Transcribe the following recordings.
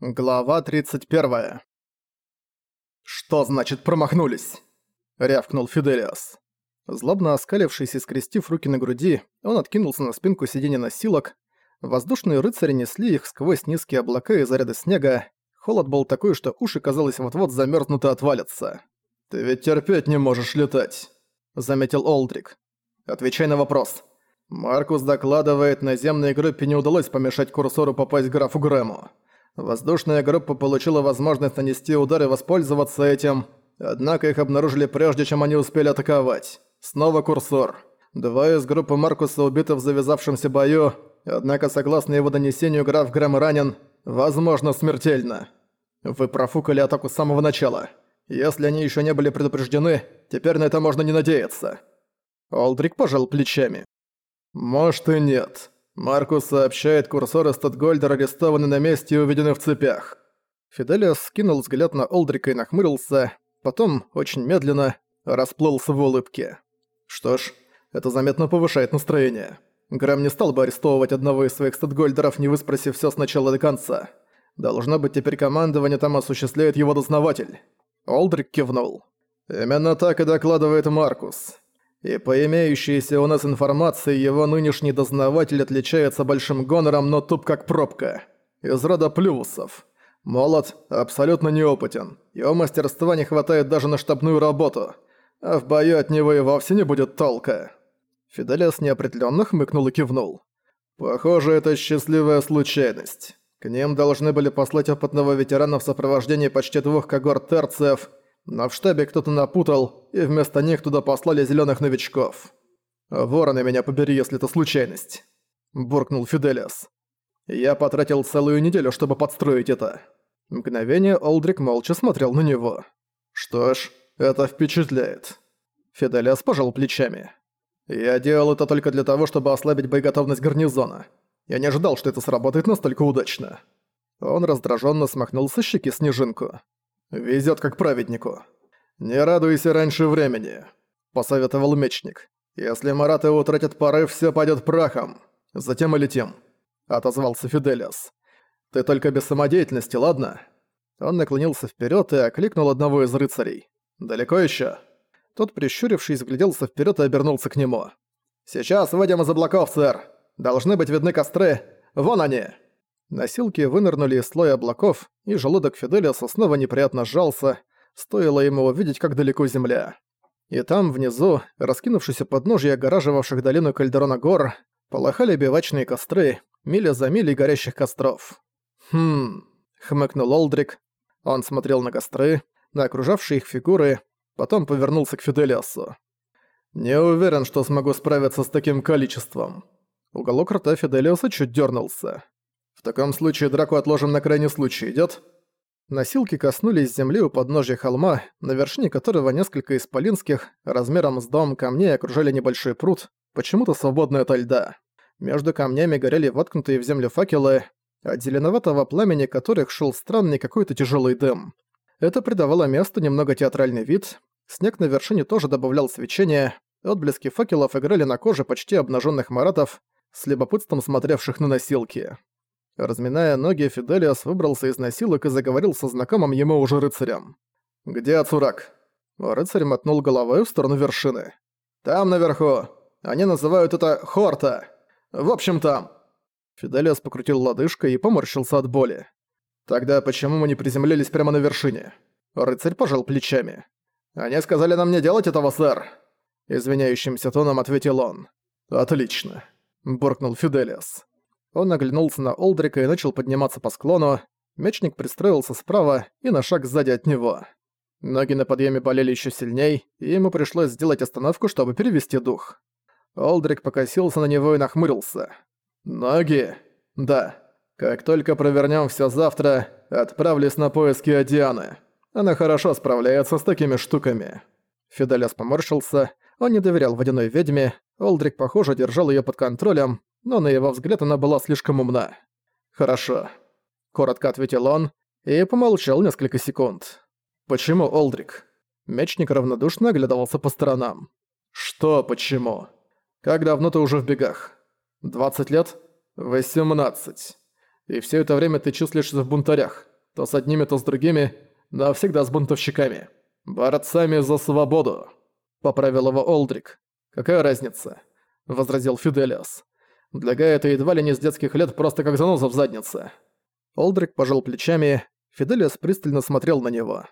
Глава 31. «Что значит промахнулись?» — рявкнул Фиделиас. Злобно оскалившись и скрестив руки на груди, он откинулся на спинку сиденья носилок. Воздушные рыцари несли их сквозь низкие облака и заряды снега. Холод был такой, что уши, казалось, вот-вот замерзнут и отвалятся. «Ты ведь терпеть не можешь летать», — заметил Олдрик. «Отвечай на вопрос. Маркус докладывает, наземной группе не удалось помешать курсору попасть к графу Грэму. Воздушная группа получила возможность нанести удар и воспользоваться этим, однако их обнаружили прежде, чем они успели атаковать. Снова курсор. Два из группы Маркуса убиты в завязавшемся бою, однако, согласно его донесению, граф Грэм ранен, возможно, смертельно. Вы профукали атаку с самого начала. Если они еще не были предупреждены, теперь на это можно не надеяться. Олдрик пожал плечами. Может и нет. Маркус сообщает, курсоры Статгольдер арестованы на месте и уведены в цепях. Фиделиас скинул взгляд на Олдрика и нахмурился, потом, очень медленно, расплылся в улыбке. Что ж, это заметно повышает настроение. Грэм не стал бы арестовывать одного из своих статгольдеров, не выспросив все сначала до конца. Должно быть, теперь командование там осуществляет его дознаватель. Олдрик кивнул. Именно так и докладывает Маркус. И по имеющейся у нас информации, его нынешний дознаватель отличается большим гонором, но туп как пробка. Из рода плюсов. Молод, абсолютно неопытен. Его мастерства не хватает даже на штабную работу. А в бою от него и вовсе не будет толка. Фиделиас неопределённо хмыкнул и кивнул. Похоже, это счастливая случайность. К ним должны были послать опытного ветерана в сопровождении почти двух когорт терциев, но в штабе кто-то напутал, и вместо них туда послали зелёных новичков. «Ворона меня побери, если это случайность», – буркнул Фиделиас. «Я потратил целую неделю, чтобы подстроить это». Мгновение Олдрик молча смотрел на него. «Что ж, это впечатляет». Фиделиас пожал плечами. «Я делал это только для того, чтобы ослабить боеготовность гарнизона. Я не ожидал, что это сработает настолько удачно». Он раздраженно смахнул со щеки снежинку. «Везёт как праведнику. Не радуйся раньше времени», — посоветовал мечник. «Если мараты утратят порыв, всё пойдёт прахом. Затем и летим», — отозвался Фиделиас. «Ты только без самодеятельности, ладно?» Он наклонился вперёд и окликнул одного из рыцарей. «Далеко ещё?» Тот, прищурившись, вгляделся вперёд и обернулся к нему. «Сейчас выйдем из облаков, сэр. Должны быть видны костры. Вон они!» Носилки вынырнули из слоя облаков, и желудок Фиделиаса снова неприятно сжался, стоило ему увидеть, как далеко земля. И там, внизу, раскинувшись подножья огораживавших долину Кальдерона гор, полыхали бивачные костры, миля за милей горящих костров. «Хм...» — хмыкнул Олдрик. Он смотрел на костры, на окружавшие их фигуры, потом повернулся к Фиделиасу. «Не уверен, что смогу справиться с таким количеством». Уголок рта Фиделиуса чуть дернулся. В таком случае драку отложим на крайний случай, идёт? Носилки коснулись земли у подножья холма, на вершине которого несколько исполинских, размером с дом камней окружали небольшой пруд, почему-то свободный ото льда. Между камнями горели воткнутые в землю факелы, от зеленоватого пламени которых шел странный какой-то тяжелый дым. Это придавало месту немного театральный вид, снег на вершине тоже добавлял свечения, отблески факелов играли на коже почти обнаженных маратов, с любопытством смотревших на носилки. Разминая ноги, Фиделиас выбрался из носилок и заговорил со знакомым ему уже рыцарем. «Где Ацурак?» Рыцарь мотнул головой в сторону вершины. «Там наверху. Они называют это Хорта. В общем, там». Фиделиас покрутил лодыжкой и поморщился от боли. «Тогда почему мы не приземлились прямо на вершине?» Рыцарь пожал плечами. «Они сказали нам не делать этого, сэр!» Извиняющимся тоном ответил он. «Отлично», — буркнул Фиделиас. Он оглянулся на Олдрика и начал подниматься по склону. Мечник пристроился справа и на шаг сзади от него. Ноги на подъеме болели еще сильней, и ему пришлось сделать остановку, чтобы перевести дух. Олдрик покосился на него и нахмурился. «Ноги? Да. Как только провернем все завтра, отправлюсь на поиски Адианы. Она хорошо справляется с такими штуками». Фиделес поморщился, он не доверял водяной ведьме, Олдрик, похоже, держал ее под контролем, но на его взгляд она была слишком умна. «Хорошо», — коротко ответил он и помолчал несколько секунд. «Почему, Олдрик?» Мечник равнодушно оглядывался по сторонам. «Что почему? Как давно ты уже в бегах? 20 лет? 18. И все это время ты числишься в бунтарях. То с одними, то с другими, но всегда с бунтовщиками. Борцами за свободу. Поправил его Олдрик. Какая разница? Возразил Фиделиас. Для Гая это едва ли не с детских лет просто как заноза в заднице. Олдрик пожал плечами, Фиделиас пристально смотрел на него.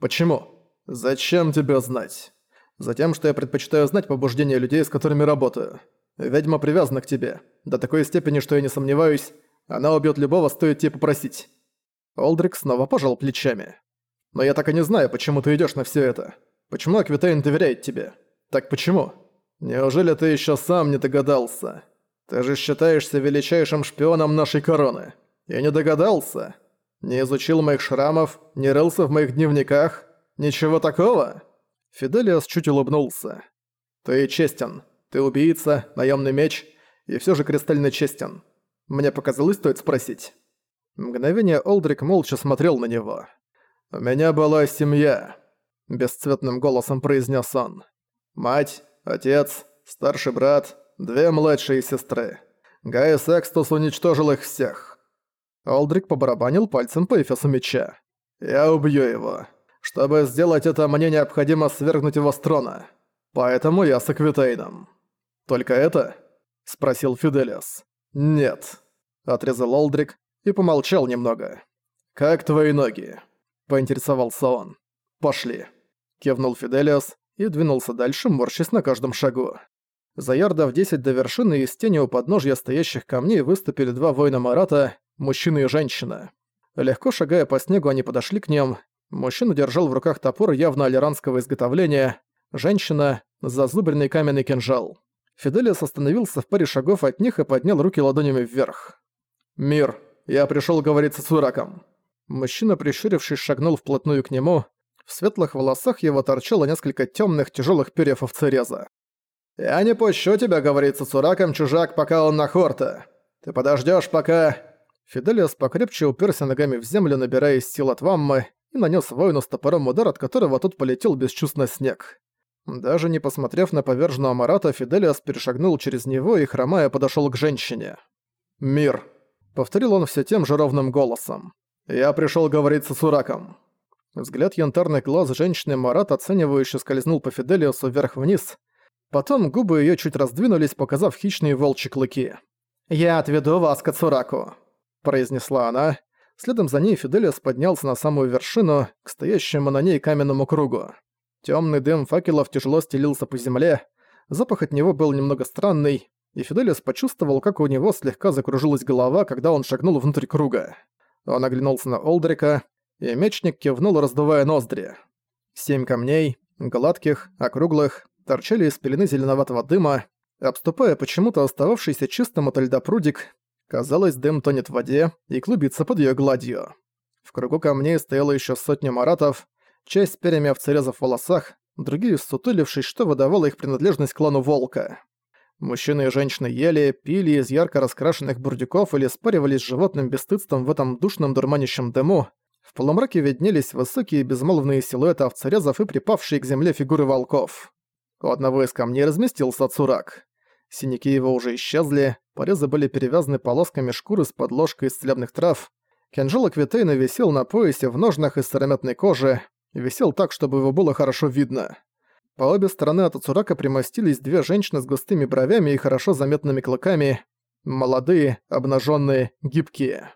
«Почему? Зачем тебе знать?» «Затем, что я предпочитаю знать побуждения людей, с которыми работаю. Ведьма привязана к тебе. До такой степени, что я не сомневаюсь, она убьет любого, стоит тебе попросить». Олдрик снова пожал плечами. «Но я так и не знаю, почему ты идешь на все это. Почему Аквитейн доверяет тебе? Так почему? Неужели ты еще сам не догадался?» Ты же считаешься величайшим шпионом нашей короны. Я не догадался. Не изучил моих шрамов, не рылся в моих дневниках. Ничего такого?» Фиделиас чуть улыбнулся. «Ты честен. Ты убийца, наемный меч, и все же кристально честен. Мне показалось, стоит спросить». Мгновение Олдрик молча смотрел на него. «У меня была семья», — бесцветным голосом произнес он. «Мать, отец, старший брат, Две младшие сестры. Гай Секстус уничтожил их всех. Олдрик побарабанил пальцем по эфесу меча. «Я убью его. Чтобы сделать это, мне необходимо свергнуть его с трона. Поэтому я с Аквитейном». «Только это?» — спросил Фиделиас. «Нет», — отрезал Олдрик и помолчал немного. «Как твои ноги?» — поинтересовался он. «Пошли», — кивнул Фиделиас и двинулся дальше, морщась на каждом шагу. За ярдов 10 до вершины из тени у подножья стоящих камней выступили два воина Марата, мужчина и женщина. Легко шагая по снегу, они подошли к ним. Мужчина держал в руках топор явно алиранского изготовления, женщина — зазубренный каменный кинжал. Фиделиас остановился в паре шагов от них и поднял руки ладонями вверх. «Мир, я пришел говорить с Сураком». Мужчина, прищурившись, шагнул вплотную к нему. В светлых волосах его торчало несколько темных тяжелых перьев овцереза. «Я не пущу тебя, — говорит Цураком чужак, пока он на хорта. Ты подождешь, пока...» Фиделиас покрепче уперся ногами в землю, набирая сил от ваммы, и нанес воину с топором удар, от которого тот полетел бесчувственно снег. Даже не посмотрев на поверженного Марата, Фиделиас перешагнул через него и, хромая, подошел к женщине. «Мир», — повторил он все тем же ровным голосом. «Я пришел говорить с Сураком». Взгляд янтарных глаз женщины Марат оценивающе скользнул по Фиделиусу вверх-вниз, Потом губы её чуть раздвинулись, показав хищные волчьи клыки. «Я отведу вас к Ацураку», — произнесла она. Следом за ней Фиделиас поднялся на самую вершину, к стоящему на ней каменному кругу. Тёмный дым факелов тяжело стелился по земле, запах от него был немного странный, и Фиделиас почувствовал, как у него слегка закружилась голова, когда он шагнул внутрь круга. Он оглянулся на Олдрика, и мечник кивнул, раздувая ноздри. Семь камней, гладких, округлых, торчали из пелены зеленоватого дыма, обступая почему-то остававшийся чистым от льда прудик. Казалось, дым тонет в воде и клубится под ее гладью. В кругу камней стояло еще сотня маратов, часть с перьями овцерезов в волосах, другие сутулившись, что выдавало их принадлежность клану Волка. Мужчины и женщины ели, пили из ярко раскрашенных бурдюков или спаривались с животным бесстыдством в этом душном дурманящем дыму. В полумраке виднелись высокие безмолвные силуэты овцерезов и припавшие к земле фигуры волков. У одного из камней разместился цурак. Синяки его уже исчезли, порезы были перевязаны полосками шкуры с подложкой из целебных трав. Кинжал Аквитейна висел на поясе в ножнах из сыромятной кожи, висел так, чтобы его было хорошо видно. По обе стороны от Ацурака примостились две женщины с густыми бровями и хорошо заметными клыками, молодые, обнаженные, гибкие.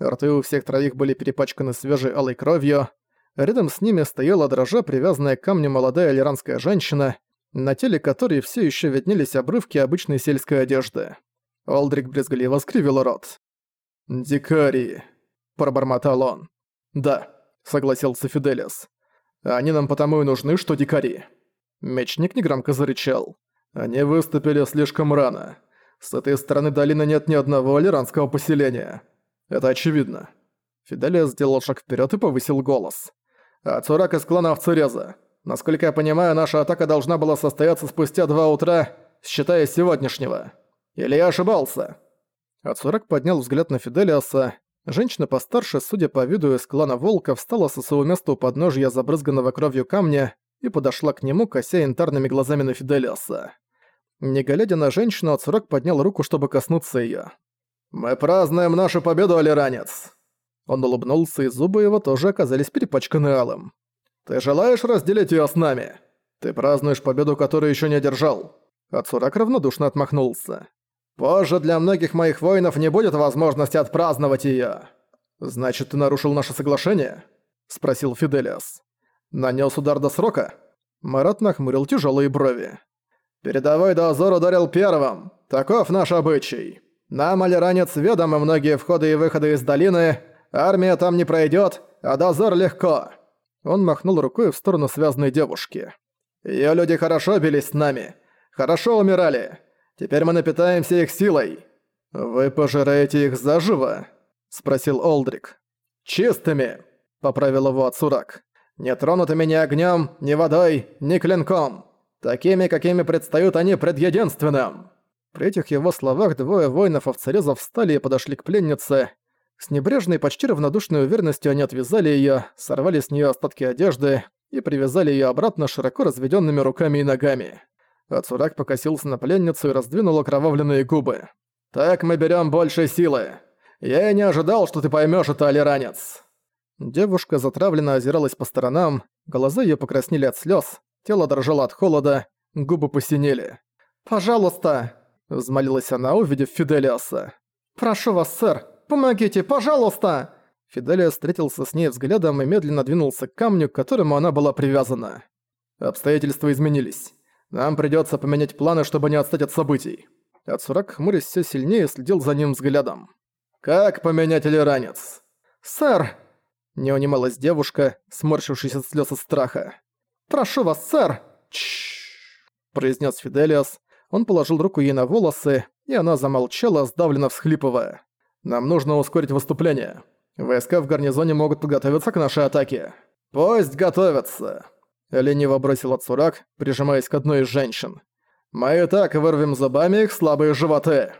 Рты у всех троих были перепачканы свежей алой кровью. Рядом с ними стояла дрожа, привязанная к камню молодая алиранская женщина, на теле которой все еще виднелись обрывки обычной сельской одежды. Олдрик брезгливо скривил рот. «Дикари», — пробормотал он. «Да», — согласился Фиделис. «Они нам потому и нужны, что дикари». Мечник негромко зарычал. «Они выступили слишком рано. С этой стороны долины нет ни одного алиранского поселения. Это очевидно». Фиделиас сделал шаг вперед и повысил голос. «А Цурак из клана Овцереза. Насколько я понимаю, наша атака должна была состояться спустя два утра, считая сегодняшнего. Или я ошибался?» Ацурак поднял взгляд на Фиделиаса. Женщина постарше, судя по виду из клана Волка, встала со своего места у подножья забрызганного кровью камня и подошла к нему, кося янтарными глазами на Фиделиаса. Не глядя на женщину, Ацурак поднял руку, чтобы коснуться её. «Мы празднуем нашу победу, Алиранец!» Он улыбнулся, и зубы его тоже оказались перепачканы алым. «Ты желаешь разделить её с нами? Ты празднуешь победу, которую ещё не одержал!» Ацурак равнодушно отмахнулся. «Позже для многих моих воинов не будет возможности отпраздновать её!» «Значит, ты нарушил наше соглашение?» — спросил Фиделиас. «Нанёс удар до срока?» Марат нахмурил тяжёлые брови. «Передовой дозор ударил первым. Таков наш обычай. Нам, Алиранец, ведомы многие входы и выходы из долины. Армия там не пройдёт, а дозор легко». Он махнул рукой в сторону связанной девушки. «Её люди хорошо бились с нами. Хорошо умирали. Теперь мы напитаемся их силой. Вы пожираете их заживо?» — спросил Олдрик. «Чистыми», — поправил его Ацурак. «Не тронутыми ни огнём, ни водой, ни клинком. Такими, какими предстают они пред единственным!» При этих его словах двое воинов-овцерезов встали и подошли к пленнице. С небрежной, почти равнодушной уверенностью они отвязали её, сорвали с неё остатки одежды и привязали её обратно широко разведёнными руками и ногами. Ацурак покосился на пленницу и раздвинул окровавленные губы. «Так мы берём больше силы. Я и не ожидал, что ты поймёшь это, алиранец». Девушка затравленно озиралась по сторонам, глаза её покраснели от слёз, тело дрожало от холода, губы посинели. «Пожалуйста!» – взмолилась она, увидев Фиделиаса. «Прошу вас, сэр, помогите, пожалуйста!» Фиделиас встретился с ней взглядом и медленно двинулся к камню, к которому она была привязана. Обстоятельства изменились. Нам придётся поменять планы, чтобы не отстать от событий. Ацурак, хмурясь всё сильнее, следил за ним взглядом. «Как поменять или ранец?» «Сэр!» Не унималась девушка, сморщившись от слёз и страха. «Прошу вас, сэр!» «Чшшш!» произнес Фиделиас. Он положил руку ей на волосы, и она замолчала, сдавленно всхлипывая. «Нам нужно ускорить выступление. Войска в гарнизоне могут подготовиться к нашей атаке». «Пусть готовятся!» Лениво бросил Ацурак, прижимаясь к одной из женщин. «Мы и так вырвем зубами их слабые животы!»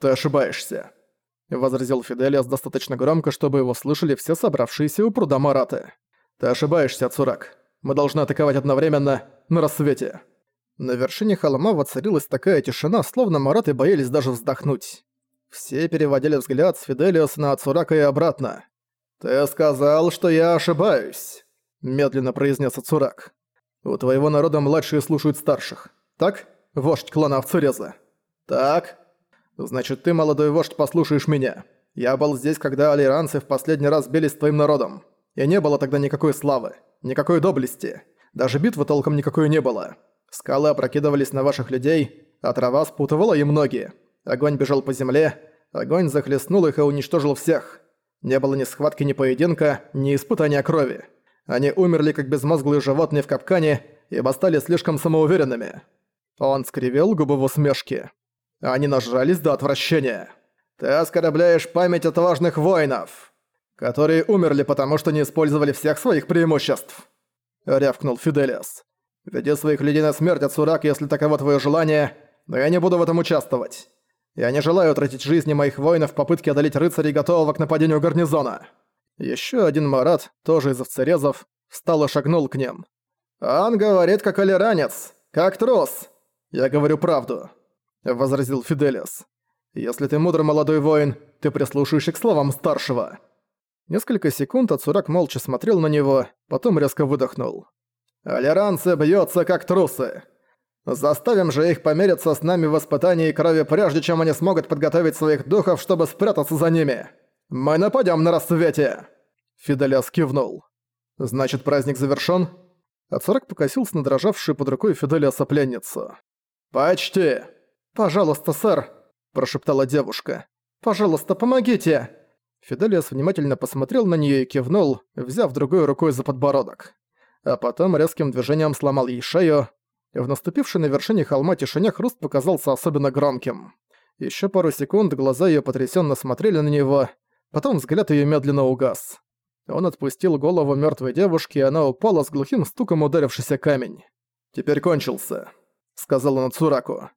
«Ты ошибаешься!» Возразил Фиделиас достаточно громко, чтобы его слышали все собравшиеся у пруда Мараты. «Ты ошибаешься, Ацурак. Мы должны атаковать одновременно, на рассвете». На вершине холма воцарилась такая тишина, словно мараты боялись даже вздохнуть. Все переводили взгляд с Фиделиоса на Ацурака и обратно. «Ты сказал, что я ошибаюсь», — медленно произнес Ацурак. «У твоего народа младшие слушают старших. Так, вождь клана Овцуреза?» «Так». «Значит, ты, молодой вождь, послушаешь меня. Я был здесь, когда алиранцы в последний раз бились с твоим народом. И не было тогда никакой славы. Никакой доблести. Даже битвы толком никакой не было. Скалы опрокидывались на ваших людей, а трава спутывала им ноги. Огонь бежал по земле, огонь захлестнул их и уничтожил всех. Не было ни схватки, ни поединка, ни испытания крови. Они умерли как безмозглые животные в капкане, ибо стали слишком самоуверенными. Он скривил губы в усмешке. Они нажрались до отвращения. Ты оскорбляешь память отважных воинов которые умерли потому, что не использовали всех своих преимуществ», — рявкнул Фиделиас. «Веди своих людей на смерть, Ацурак, если таково твое желание, но я не буду в этом участвовать. Я не желаю тратить жизни моих воинов в попытке одолеть рыцарей, готового к нападению гарнизона». Еще один Марат, тоже из овцерезов, встал и шагнул к ним. «Он говорит, как алиранец, как трус!» «Я говорю правду», — возразил Фиделиас. «Если ты мудрый молодой воин, ты прислушаешься к словам старшего». Несколько секунд Ацурак молча смотрел на него, потом резко выдохнул. «Алиранцы бьются как трусы. Заставим же их помериться с нами в испытании крови, прежде чем они смогут подготовить своих духов, чтобы спрятаться за ними. Мы нападем на рассвете!» Фиделиас кивнул. «Значит, праздник завершён?» Ацурак покосился на дрожавшую под рукой Фиделиаса пленницу. «Почти!» «Пожалуйста, сэр!» – прошептала девушка. «Пожалуйста, помогите!» Фиделиас внимательно посмотрел на нее и кивнул, взяв другой рукой за подбородок. А потом резким движением сломал ей шею. В наступившей на вершине холма тишине хруст показался особенно громким. Еще пару секунд глаза ее потрясенно смотрели на него, потом взгляд ее медленно угас. Он отпустил голову мертвой девушки, и она упала с глухим стуком ударившийся камень. «Теперь кончился», — сказал он Цураку.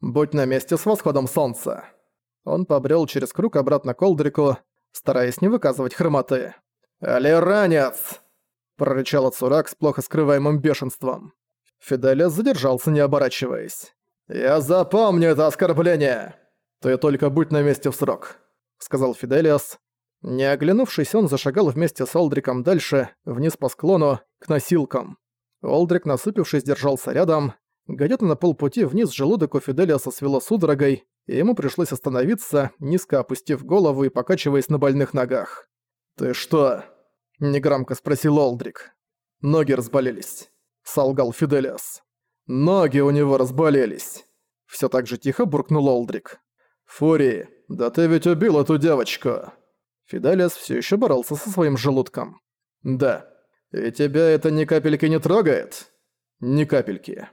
«Будь на месте с восходом солнца». Он побрел через круг обратно к Олдрику, стараясь не выказывать хромоты. «Алиранец!» – прорычал Цурак с плохо скрываемым бешенством. Фиделес задержался, не оборачиваясь. «Я запомню это оскорбление! Ты только будь на месте в срок. сказал Фиделиас. Не оглянувшись, он зашагал вместе с Олдриком дальше, вниз по склону, к носилкам. Олдрик, насыпившись, держался рядом. Где-то на полпути вниз желудок у Фиделиаса свело судорогой, и ему пришлось остановиться, низко опустив голову и покачиваясь на больных ногах. «Ты что?» – негромко спросил Олдрик. «Ноги разболелись», – солгал Фиделиас. «Ноги у него разболелись», – всё так же тихо буркнул Олдрик. «Фури, да ты ведь убил эту девочку!» Фиделиас всё ещё боролся со своим желудком. «Да. И тебя это ни капельки не трогает?» «Ни капельки».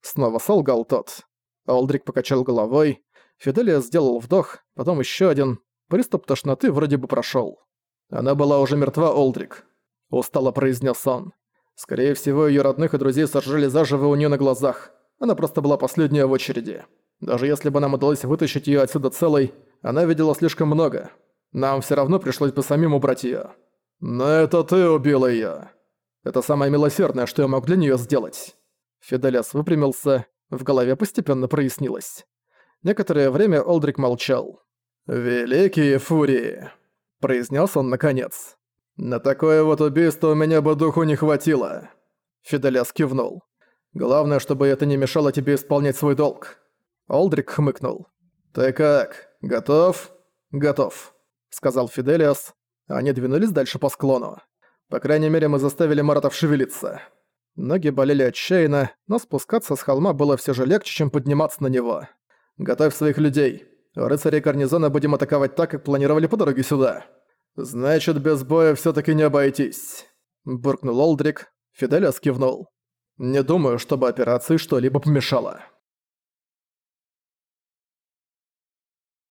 Снова солгал тот. Олдрик покачал головой. Фиделиас сделал вдох, потом ещё один. Приступ тошноты вроде бы прошёл. Она была уже мертва, Олдрик. Устало произнес он. Скорее всего, её родных и друзей сожрали заживо у неё на глазах. Она просто была последняя в очереди. Даже если бы нам удалось вытащить её отсюда целой, она видела слишком много. Нам всё равно пришлось бы самим убрать её. Но это ты убила её. Это самое милосердное, что я мог для неё сделать. Фиделиас выпрямился, в голове постепенно прояснилось. Некоторое время Олдрик молчал. «Великие фурии!» – произнес он наконец. «На такое вот убийство у меня бы духу не хватило!» Фиделиас кивнул. «Главное, чтобы это не мешало тебе исполнять свой долг». Олдрик хмыкнул. «Ты как? Готов?» «Готов», — сказал Фиделиас. Они двинулись дальше по склону. По крайней мере, мы заставили Маратов шевелиться. Ноги болели отчаянно, но спускаться с холма было все же легче, чем подниматься на него. «Готовь своих людей. Рыцари гарнизона будем атаковать так, как планировали по дороге сюда». «Значит, без боя все таки не обойтись», — буркнул Олдрик. Фиделиас кивнул. «Не думаю, чтобы операции что-либо помешало».